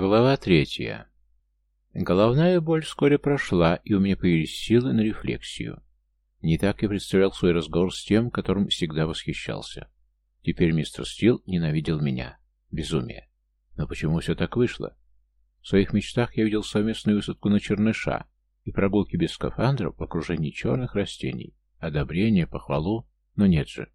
Глава третья. Головная боль вскоре прошла, и у меня появились силы на рефлексию. Не так я представлял свой разговор с тем, которым всегда восхищался. Теперь мистер Стил ненавидел меня. Безумие. Но почему все так вышло? В своих мечтах я видел совместную высадку на черныша и прогулки без скафандров в окружении черных растений. Одобрение, похвалу, но нет же.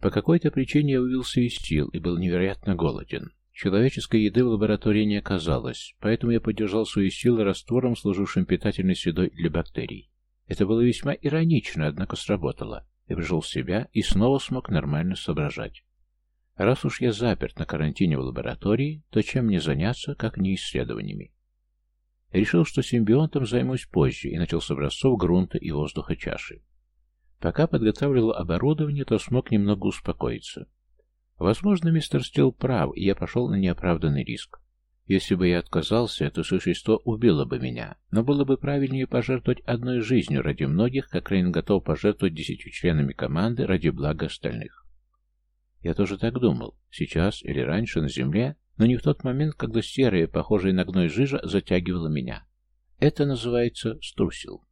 По какой-то причине я вывелся из сил и был невероятно голоден. Человеческой еды в лаборатории не оказалось, поэтому я поддержал свои силы раствором, служившим питательной средой для бактерий. Это было весьма иронично, однако сработало. Я пришел в себя и снова смог нормально соображать. Раз уж я заперт на карантине в лаборатории, то чем мне заняться, как не исследованиями? решил, что симбионтом займусь позже, и начал с образцов грунта и воздуха чаши. Пока подготавливал оборудование, то смог немного успокоиться. Возможно, мистер Стил прав, и я пошел на неоправданный риск. Если бы я отказался, то существо убило бы меня, но было бы правильнее пожертвовать одной жизнью ради многих, как Рейн готов пожертвовать десятью членами команды ради блага остальных. Я тоже так думал, сейчас или раньше на Земле, но не в тот момент, когда серая, похожая на гной жижа, затягивала меня. Это называется струсил.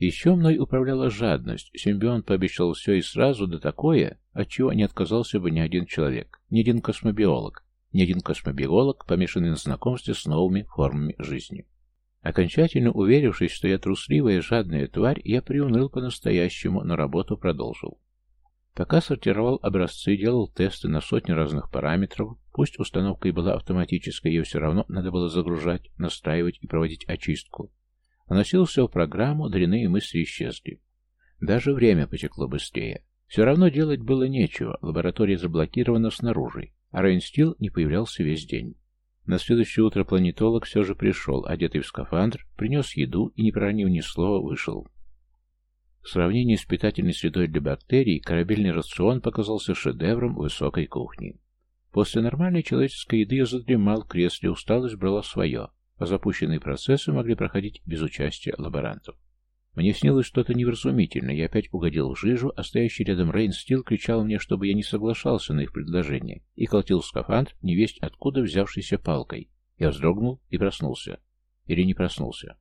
Еще мной управляла жадность. Симбион пообещал все и сразу, да такое, от чего не отказался бы ни один человек, ни один космобиолог, ни один космобиолог, помешанный на знакомстве с новыми формами жизни. Окончательно уверившись, что я трусливая, жадная тварь, я приуныл по-настоящему, но работу продолжил. Пока сортировал образцы, делал тесты на сотни разных параметров, пусть установка и была автоматической, ее все равно надо было загружать, настраивать и проводить очистку, Вносил все в программу, дрянные мысли исчезли. Даже время потекло быстрее. Все равно делать было нечего, лаборатория заблокирована снаружи, а Рейнстил не появлялся весь день. На следующее утро планетолог все же пришел, одетый в скафандр, принес еду и, не проронив ни слова, вышел. В сравнении с питательной средой для бактерий, корабельный рацион показался шедевром высокой кухни. После нормальной человеческой еды я задремал в кресле, усталость брала свое а запущенные процессы могли проходить без участия лаборантов. Мне снилось что-то невразумительное, я опять угодил в жижу, а стоящий рядом Рейн Стил кричал мне, чтобы я не соглашался на их предложение, и колотил скафандр, невесть откуда взявшейся палкой. Я вздрогнул и проснулся. Или не проснулся.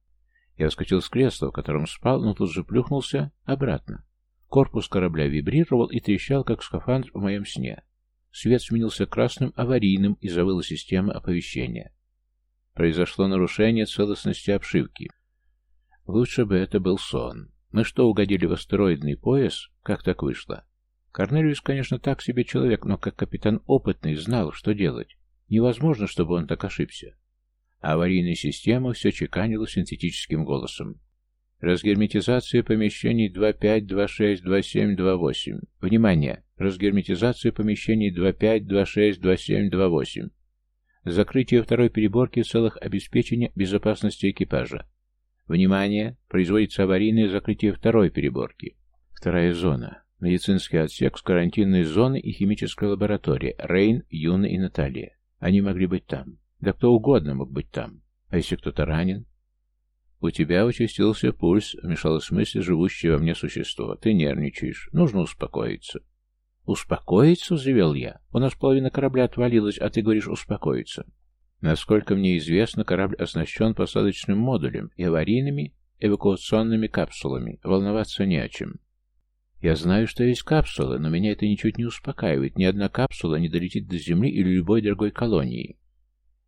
Я вскочил с кресла, в котором спал, но тут же плюхнулся обратно. Корпус корабля вибрировал и трещал, как скафандр в моем сне. Свет сменился красным аварийным и завыла система оповещения. Произошло нарушение целостности обшивки. Лучше бы это был сон. Мы что, угодили в астероидный пояс? Как так вышло? Корнелиус, конечно, так себе человек, но как капитан опытный знал, что делать. Невозможно, чтобы он так ошибся. Аварийная система все чеканила синтетическим голосом. Разгерметизация помещений 25, 26, 27, 28. Внимание! Разгерметизация помещений 25, 26, 27, 28. Закрытие второй переборки в целых обеспечения безопасности экипажа. Внимание! Производится аварийное закрытие второй переборки. Вторая зона. Медицинский отсек с карантинной зоны и химической лаборатории. Рейн, Юна и Наталья. Они могли быть там. Да кто угодно мог быть там. А если кто-то ранен? У тебя участился пульс, вмешалось мысли живущее во мне существо. Ты нервничаешь. Нужно успокоиться. «Успокоиться?» — взвел я. «У нас половина корабля отвалилась, а ты говоришь успокоиться». Насколько мне известно, корабль оснащен посадочным модулем и аварийными эвакуационными капсулами. Волноваться не о чем. Я знаю, что есть капсулы, но меня это ничуть не успокаивает. Ни одна капсула не долетит до Земли или любой другой колонии.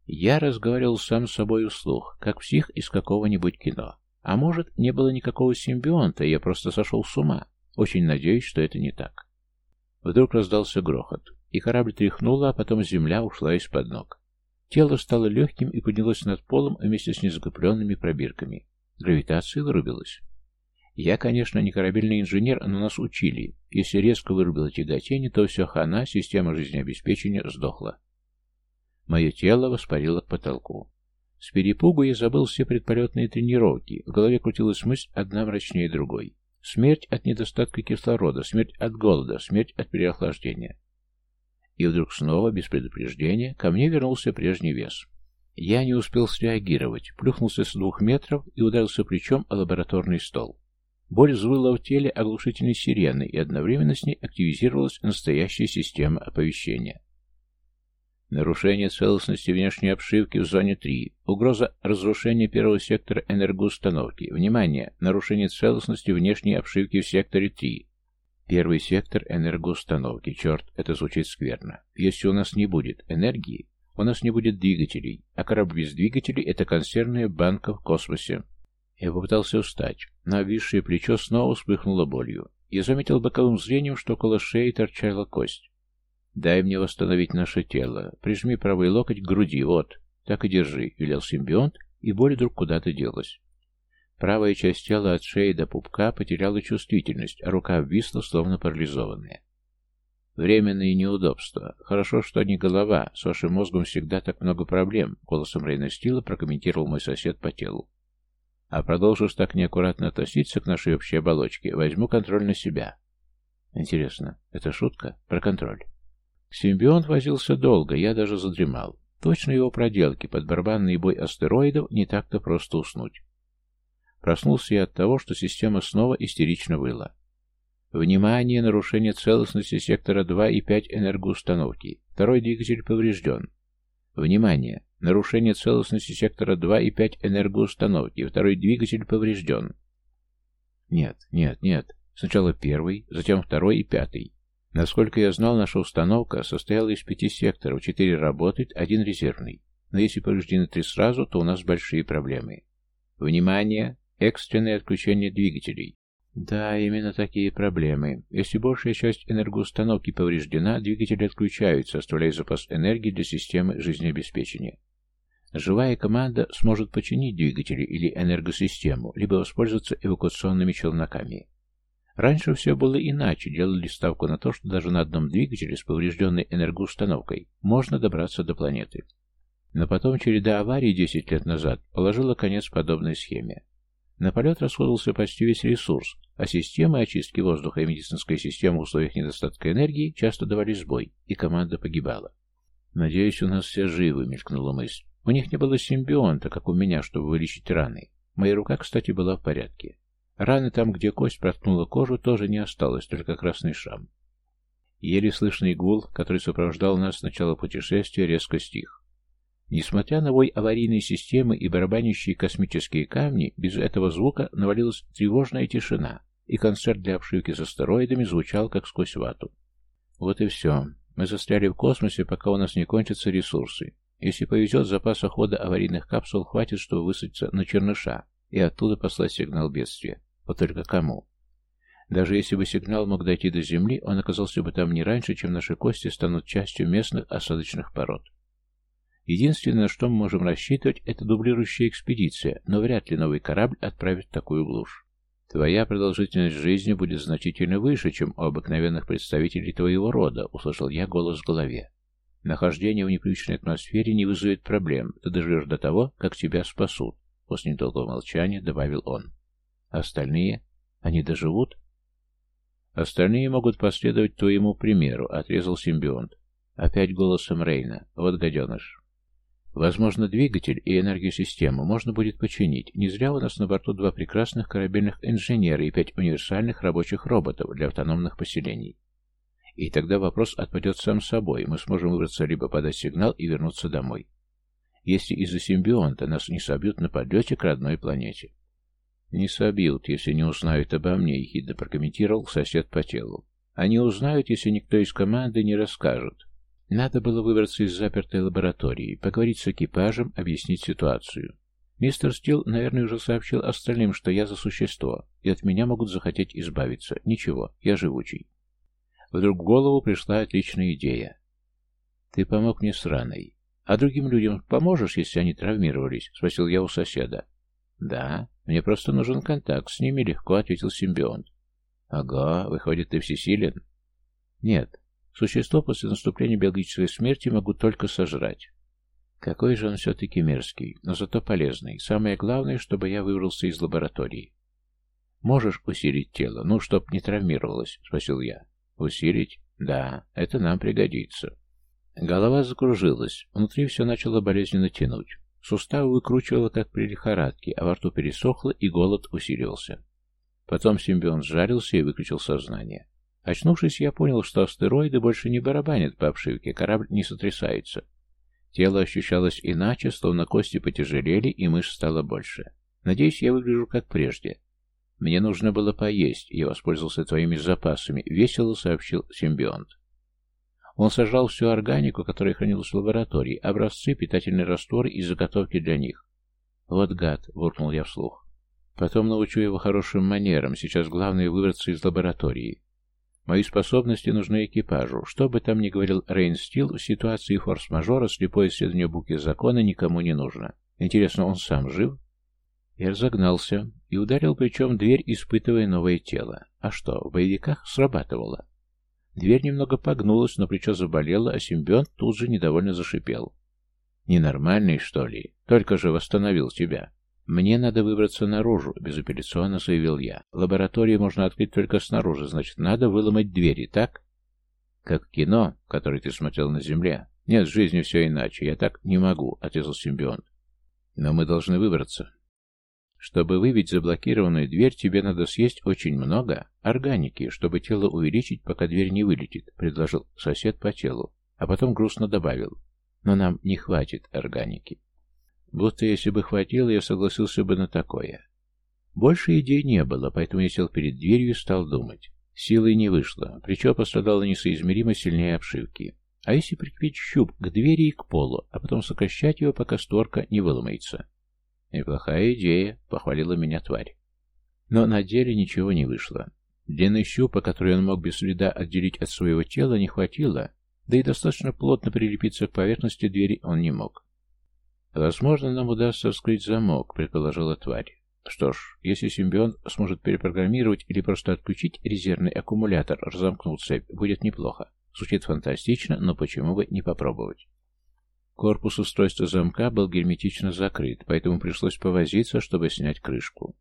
Я разговаривал сам с собой услух, как псих из какого-нибудь кино. А может, не было никакого симбионта, я просто сошел с ума. Очень надеюсь, что это не так. Вдруг раздался грохот, и корабль тряхнула, а потом земля ушла из-под ног. Тело стало легким и поднялось над полом вместе с незакрепленными пробирками. Гравитация вырубилась. Я, конечно, не корабельный инженер, но нас учили. Если резко вырубило тяготение, то все хана, система жизнеобеспечения сдохла. Мое тело воспарило к потолку. С перепугу я забыл все предполетные тренировки. В голове крутилась мысль одна мрачнее другой. Смерть от недостатка кислорода, смерть от голода, смерть от переохлаждения. И вдруг снова, без предупреждения, ко мне вернулся прежний вес. Я не успел среагировать, плюхнулся с двух метров и ударился плечом о лабораторный стол. Боль взвыла в теле оглушительной сирены, и одновременно с ней активизировалась настоящая система оповещения. Нарушение целостности внешней обшивки в зоне 3. Угроза разрушения первого сектора энергоустановки. Внимание! Нарушение целостности внешней обшивки в секторе 3. Первый сектор энергоустановки. Черт, это звучит скверно. Если у нас не будет энергии, у нас не будет двигателей, а корабль без двигателей — это консервная банка в космосе. Я попытался встать, но обвисшее плечо снова вспыхнуло болью. Я заметил боковым зрением, что около шеи торчала кость. «Дай мне восстановить наше тело. Прижми правый локоть к груди, вот. Так и держи», — велел симбионт, и боль вдруг куда-то делась. Правая часть тела от шеи до пупка потеряла чувствительность, а рука обвисла, словно парализованная. Временные неудобства. Хорошо, что не голова. С вашим мозгом всегда так много проблем, голосом Рейна Стила прокомментировал мой сосед по телу. А продолжишь так неаккуратно относиться к нашей общей оболочке, возьму контроль на себя. Интересно, это шутка? Про контроль. Симбионт возился долго, я даже задремал. Точно его проделки под барабанный бой астероидов не так-то просто уснуть. Проснулся я от того, что система снова истерично выла. Внимание! Нарушение целостности сектора 2 и 5 энергоустановки. Второй двигатель поврежден. Внимание! Нарушение целостности сектора 2 и 5 энергоустановки. Второй двигатель поврежден. Нет, нет, нет. Сначала первый, затем второй и пятый. Насколько я знал, наша установка состояла из пяти секторов, четыре работают, один резервный. Но если повреждены три сразу, то у нас большие проблемы. Внимание! Экстренное отключение двигателей. Да, именно такие проблемы. Если большая часть энергоустановки повреждена, двигатели отключаются, оставляя запас энергии для системы жизнеобеспечения. Живая команда сможет починить двигатели или энергосистему, либо воспользоваться эвакуационными челноками. Раньше все было иначе, делали ставку на то, что даже на одном двигателе с поврежденной энергоустановкой можно добраться до планеты. Но потом череда аварий 10 лет назад положила конец подобной схеме. На полет расходовался почти весь ресурс, а системы очистки воздуха и медицинская система в условиях недостатка энергии часто давали сбой, и команда погибала. «Надеюсь, у нас все живы», — мелькнула мысль. «У них не было симбионта, как у меня, чтобы вылечить раны. Моя рука, кстати, была в порядке. Раны там, где кость проткнула кожу, тоже не осталось, только красный шрам. Еле слышный гул, который сопровождал нас с начала путешествия, резко стих. Несмотря на вой аварийной системы и барабанящие космические камни, без этого звука навалилась тревожная тишина, и концерт для обшивки с астероидами звучал как сквозь вату. Вот и все. Мы застряли в космосе, пока у нас не кончатся ресурсы. Если повезет, запаса хода аварийных капсул хватит, чтобы высадиться на Черныша и оттуда послать сигнал бедствия. Вот только кому? Даже если бы сигнал мог дойти до Земли, он оказался бы там не раньше, чем наши кости станут частью местных осадочных пород. Единственное, на что мы можем рассчитывать, это дублирующая экспедиция, но вряд ли новый корабль отправит такую глушь. Твоя продолжительность жизни будет значительно выше, чем у обыкновенных представителей твоего рода, услышал я голос в голове. Нахождение в непривычной атмосфере не вызовет проблем, ты доживешь до того, как тебя спасут, после недолгого молчания добавил он. Остальные? Они доживут? Остальные могут последовать твоему примеру, отрезал симбионт. Опять голосом Рейна. Вот гаденыш. Возможно, двигатель и энергосистему можно будет починить. Не зря у нас на борту два прекрасных корабельных инженера и пять универсальных рабочих роботов для автономных поселений. И тогда вопрос отпадет сам собой. Мы сможем выбраться либо подать сигнал и вернуться домой. Если из-за симбионта нас не собьют на подлете к родной планете. «Не собьют, если не узнают обо мне», — ехидно прокомментировал сосед по телу. «Они узнают, если никто из команды не расскажет. Надо было выбраться из запертой лаборатории, поговорить с экипажем, объяснить ситуацию. Мистер Стил, наверное, уже сообщил остальным, что я за существо, и от меня могут захотеть избавиться. Ничего, я живучий». Вдруг в голову пришла отличная идея. «Ты помог мне с раной. А другим людям поможешь, если они травмировались?» — спросил я у соседа. «Да, мне просто нужен контакт, с ними легко», — ответил симбионт. «Ага, выходит, ты всесилен?» «Нет, существо после наступления биологической смерти могу только сожрать». Какой же он все-таки мерзкий, но зато полезный. Самое главное, чтобы я выбрался из лаборатории. «Можешь усилить тело, ну, чтоб не травмировалось?» — спросил я. «Усилить? Да, это нам пригодится». Голова закружилась, внутри все начало болезненно тянуть. Суставы выкручивало, как при лихорадке, а во рту пересохло, и голод усиливался. Потом симбион сжарился и выключил сознание. Очнувшись, я понял, что астероиды больше не барабанят по обшивке, корабль не сотрясается. Тело ощущалось иначе, словно кости потяжелели, и мышц стало больше. Надеюсь, я выгляжу как прежде. Мне нужно было поесть, я воспользовался твоими запасами, весело сообщил симбионт. Он сажал всю органику, которая хранилась в лаборатории, образцы, питательные растворы и заготовки для них. «Вот гад!» — буркнул я вслух. «Потом научу его хорошим манерам. Сейчас главное выбраться из лаборатории. Мои способности нужны экипажу. Что бы там ни говорил Рейн Стил, в ситуации форс-мажора слепое исследование буквы закона никому не нужно. Интересно, он сам жив? Я разогнался и ударил плечом дверь, испытывая новое тело. А что, в боевиках срабатывало? Дверь немного погнулась, но плечо заболело, а симбионт тут же недовольно зашипел. «Ненормальный, что ли? Только же восстановил тебя». «Мне надо выбраться наружу», — безапелляционно заявил я. «Лабораторию можно открыть только снаружи, значит, надо выломать двери, так?» «Как кино, которое ты смотрел на Земле. Нет, в жизни все иначе. Я так не могу», — отрезал симбионт. «Но мы должны выбраться». «Чтобы выбить заблокированную дверь, тебе надо съесть очень много органики, чтобы тело увеличить, пока дверь не вылетит», — предложил сосед по телу, а потом грустно добавил. «Но нам не хватит органики». Будто если бы хватило, я согласился бы на такое. Больше идей не было, поэтому я сел перед дверью и стал думать. Силой не вышло, плечо пострадало несоизмеримо сильнее обшивки. А если прикрепить щуп к двери и к полу, а потом сокращать его, пока створка не выломается? Неплохая идея, похвалила меня тварь. Но на деле ничего не вышло. Длины щупа, который он мог без следа отделить от своего тела, не хватило, да и достаточно плотно прилепиться к поверхности двери он не мог. «Возможно, нам удастся вскрыть замок», — предположила тварь. Что ж, если симбионт сможет перепрограммировать или просто отключить резервный аккумулятор, разомкнув цепь, будет неплохо. Звучит фантастично, но почему бы не попробовать? Корпус устройства замка был герметично закрыт, поэтому пришлось повозиться, чтобы снять крышку.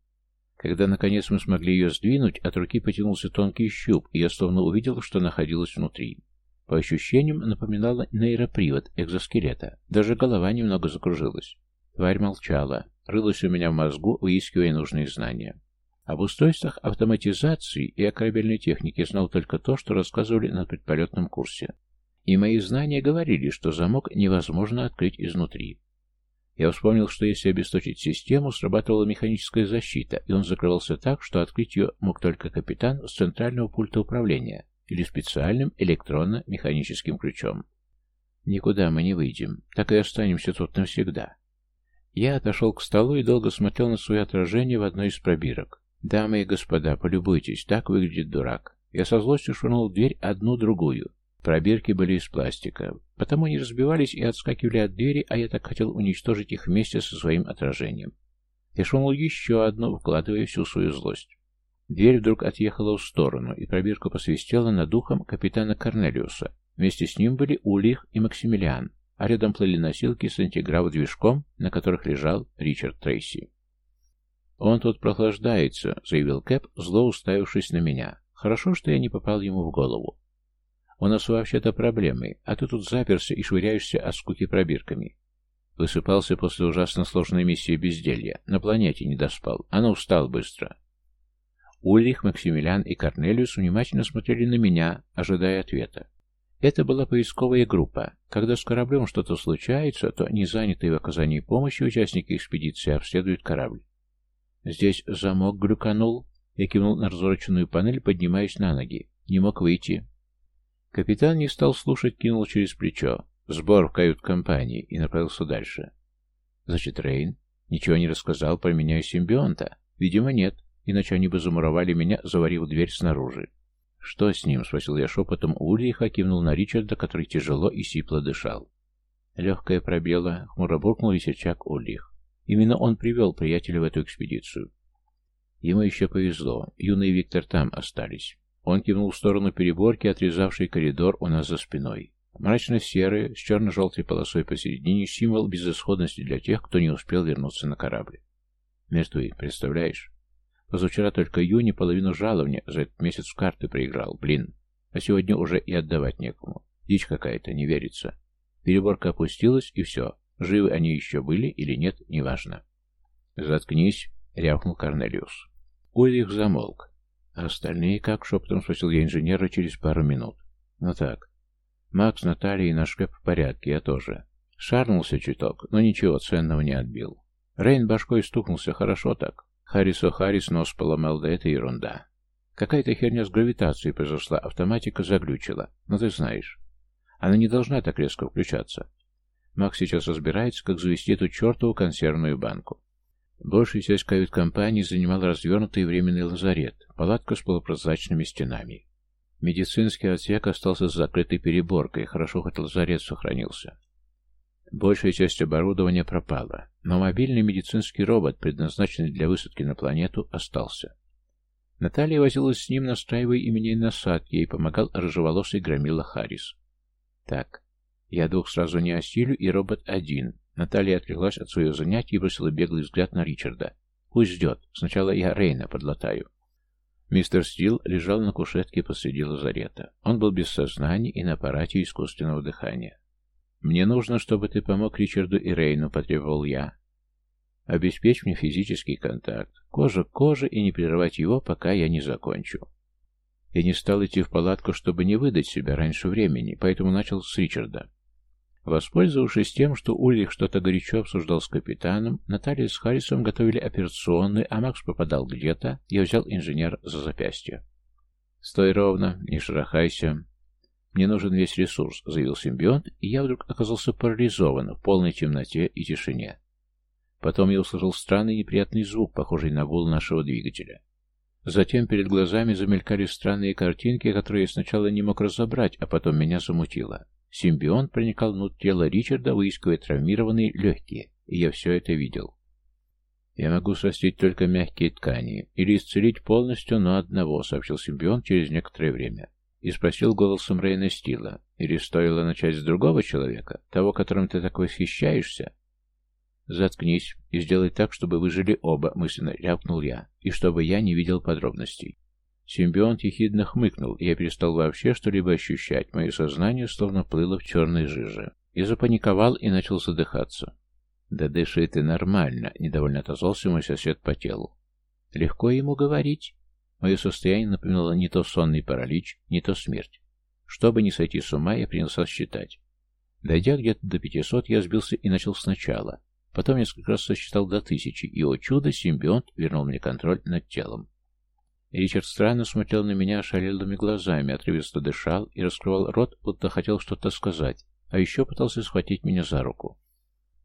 Когда, наконец, мы смогли ее сдвинуть, от руки потянулся тонкий щуп, и я словно увидел, что находилось внутри. По ощущениям напоминала нейропривод экзоскелета. Даже голова немного закружилась. Тварь молчала, рылась у меня в мозгу, выискивая нужные знания. Об устройствах автоматизации и о корабельной технике знал только то, что рассказывали на предполетном курсе. И мои знания говорили, что замок невозможно открыть изнутри. Я вспомнил, что если обесточить систему, срабатывала механическая защита, и он закрывался так, что открыть ее мог только капитан с центрального пульта управления или специальным электронно-механическим ключом. Никуда мы не выйдем, так и останемся тут навсегда. Я отошел к столу и долго смотрел на свое отражение в одной из пробирок. Дамы и господа, полюбуйтесь, так выглядит дурак. Я со злостью швырнул в дверь одну-другую. Пробирки были из пластика, потому они разбивались и отскакивали от двери, а я так хотел уничтожить их вместе со своим отражением. Я швырнул еще одну, вкладывая всю свою злость. Дверь вдруг отъехала в сторону, и пробирка посвистела над ухом капитана Корнелиуса. Вместе с ним были Улих и Максимилиан, а рядом плыли носилки с антиграф-движком, на которых лежал Ричард Трейси. «Он тут прохлаждается», — заявил Кэп, зло уставившись на меня. «Хорошо, что я не попал ему в голову. У нас вообще-то проблемы, а ты тут заперся и швыряешься от скуки пробирками. Высыпался после ужасно сложной миссии безделья. На планете не доспал. А ну, встал быстро. Ульрих, Максимилиан и Корнелиус внимательно смотрели на меня, ожидая ответа. Это была поисковая группа. Когда с кораблем что-то случается, то не занятые в оказании помощи участники экспедиции обследуют корабль. Здесь замок глюканул. Я кивнул на развороченную панель, поднимаясь на ноги. Не мог выйти. Капитан не стал слушать, кинул через плечо. Сбор в кают-компании и направился дальше. Значит, Рейн ничего не рассказал про меня и симбионта? Видимо, нет иначе они бы замуровали меня, заварив дверь снаружи. «Что с ним?» — спросил я шепотом Ульриха, кивнул на Ричарда, который тяжело и сипло дышал. Легкая пробела, хмуро буркнул весельчак Ульрих. Именно он привел приятеля в эту экспедицию. Ему еще повезло, юный Виктор там остались. Он кивнул в сторону переборки, отрезавший коридор у нас за спиной. Мрачно-серый, с черно-желтой полосой посередине, символ безысходности для тех, кто не успел вернуться на корабль. Мертвый, представляешь? Позавчера только Юни половину жалования за этот месяц в карты проиграл, блин. А сегодня уже и отдавать некому. Дичь какая-то, не верится. Переборка опустилась, и все. Живы они еще были или нет, неважно. «Заткнись», — рявкнул Корнелиус. Ульрих замолк. «А остальные как?» — шепотом спросил я инженера через пару минут. «Ну так. Макс, Наталья и наш Кэп в порядке, я тоже. Шарнулся чуток, но ничего ценного не отбил. Рейн башкой стукнулся хорошо так. Харрису Харрис нос поломал, да это ерунда. Какая-то херня с гравитацией произошла, автоматика заглючила. Но ты знаешь. Она не должна так резко включаться. Макс сейчас разбирается, как завести эту чертову консервную банку. Большая часть кают-компании занимал развернутый временный лазарет, палатка с полупрозрачными стенами. Медицинский отсек остался с закрытой переборкой, хорошо хоть лазарет сохранился. Большая часть оборудования пропала, но мобильный медицинский робот, предназначенный для высадки на планету, остался. Наталья возилась с ним, настраивая именей насадки, ей помогал рыжеволосый громила Харрис. Так, я двух сразу не осилю, и робот один. Наталья отвлеклась от своего занятия и бросила беглый взгляд на Ричарда. Пусть ждет. Сначала я Рейна подлатаю. Мистер Стил лежал на кушетке посреди лазарета. Он был без сознания и на аппарате искусственного дыхания. «Мне нужно, чтобы ты помог Ричарду и Рейну», — потребовал я. «Обеспечь мне физический контакт, кожа к коже, и не прерывать его, пока я не закончу». Я не стал идти в палатку, чтобы не выдать себя раньше времени, поэтому начал с Ричарда. Воспользовавшись тем, что Ульрих что-то горячо обсуждал с капитаном, Наталья с Харрисом готовили операционную, а Макс попадал где-то, я взял инженер за запястье. «Стой ровно, не шарахайся. Мне нужен весь ресурс», — заявил симбионт, и я вдруг оказался парализован в полной темноте и тишине. Потом я услышал странный неприятный звук, похожий на гул нашего двигателя. Затем перед глазами замелькали странные картинки, которые я сначала не мог разобрать, а потом меня замутило. Симбионт проникал внутрь тела Ричарда, выискивая травмированные легкие, и я все это видел. «Я могу срастить только мягкие ткани, или исцелить полностью, но одного», — сообщил симбионт через некоторое время. И спросил голосом Рейна Стила, «Или стоило начать с другого человека, того, которым ты так восхищаешься?» «Заткнись и сделай так, чтобы выжили оба», — мысленно рявкнул я, и чтобы я не видел подробностей. Симбионт ехидно хмыкнул, и я перестал вообще что-либо ощущать. Мое сознание словно плыло в черной жиже. Я запаниковал и начал задыхаться. «Да дыши ты нормально», — недовольно отозвался мой сосед по телу. «Легко ему говорить». Мое состояние напоминало не то сонный паралич, не то смерть. Чтобы не сойти с ума, я принялся считать. Дойдя где-то до пятисот, я сбился и начал сначала. Потом несколько раз сосчитал до тысячи, и, о чудо, симбионт вернул мне контроль над телом. Ричард странно смотрел на меня ошалелыми глазами, отрывисто дышал и раскрывал рот, будто хотел что-то сказать, а еще пытался схватить меня за руку.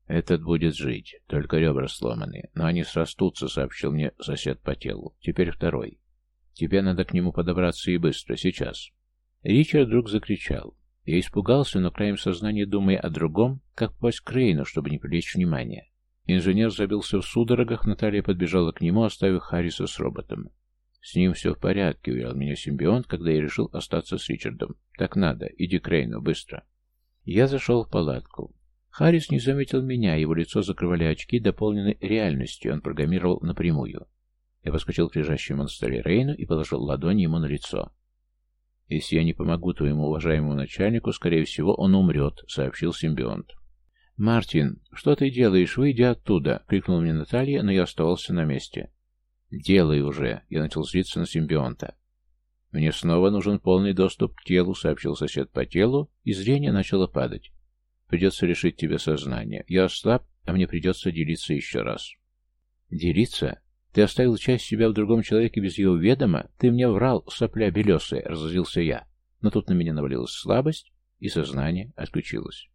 «Этот будет жить, только ребра сломаны, но они срастутся», — сообщил мне сосед по телу. «Теперь второй. Тебе надо к нему подобраться и быстро, сейчас». Ричард вдруг закричал. Я испугался, но краем сознания, думая о другом, как попасть к Рейну, чтобы не привлечь внимания. Инженер забился в судорогах, Наталья подбежала к нему, оставив Харриса с роботом. «С ним все в порядке», — уверял меня симбионт, когда я решил остаться с Ричардом. «Так надо. Иди к Рейну, быстро». Я зашел в палатку. Харрис не заметил меня, его лицо закрывали очки, дополненной реальностью, он программировал напрямую. Я подскочил к лежащему на столе Рейну и положил ладонь ему на лицо. «Если я не помогу твоему уважаемому начальнику, скорее всего, он умрет», — сообщил симбионт. «Мартин, что ты делаешь? Выйди оттуда!» — крикнула мне Наталья, но я оставался на месте. «Делай уже!» — я начал злиться на симбионта. «Мне снова нужен полный доступ к телу», — сообщил сосед по телу, и зрение начало падать. «Придется решить тебе сознание. Я ослаб, а мне придется делиться еще раз». «Делиться? Ты оставил часть себя в другом человеке без его ведома? Ты мне врал, сопля белесая!» — разозлился я. Но тут на меня навалилась слабость, и сознание отключилось.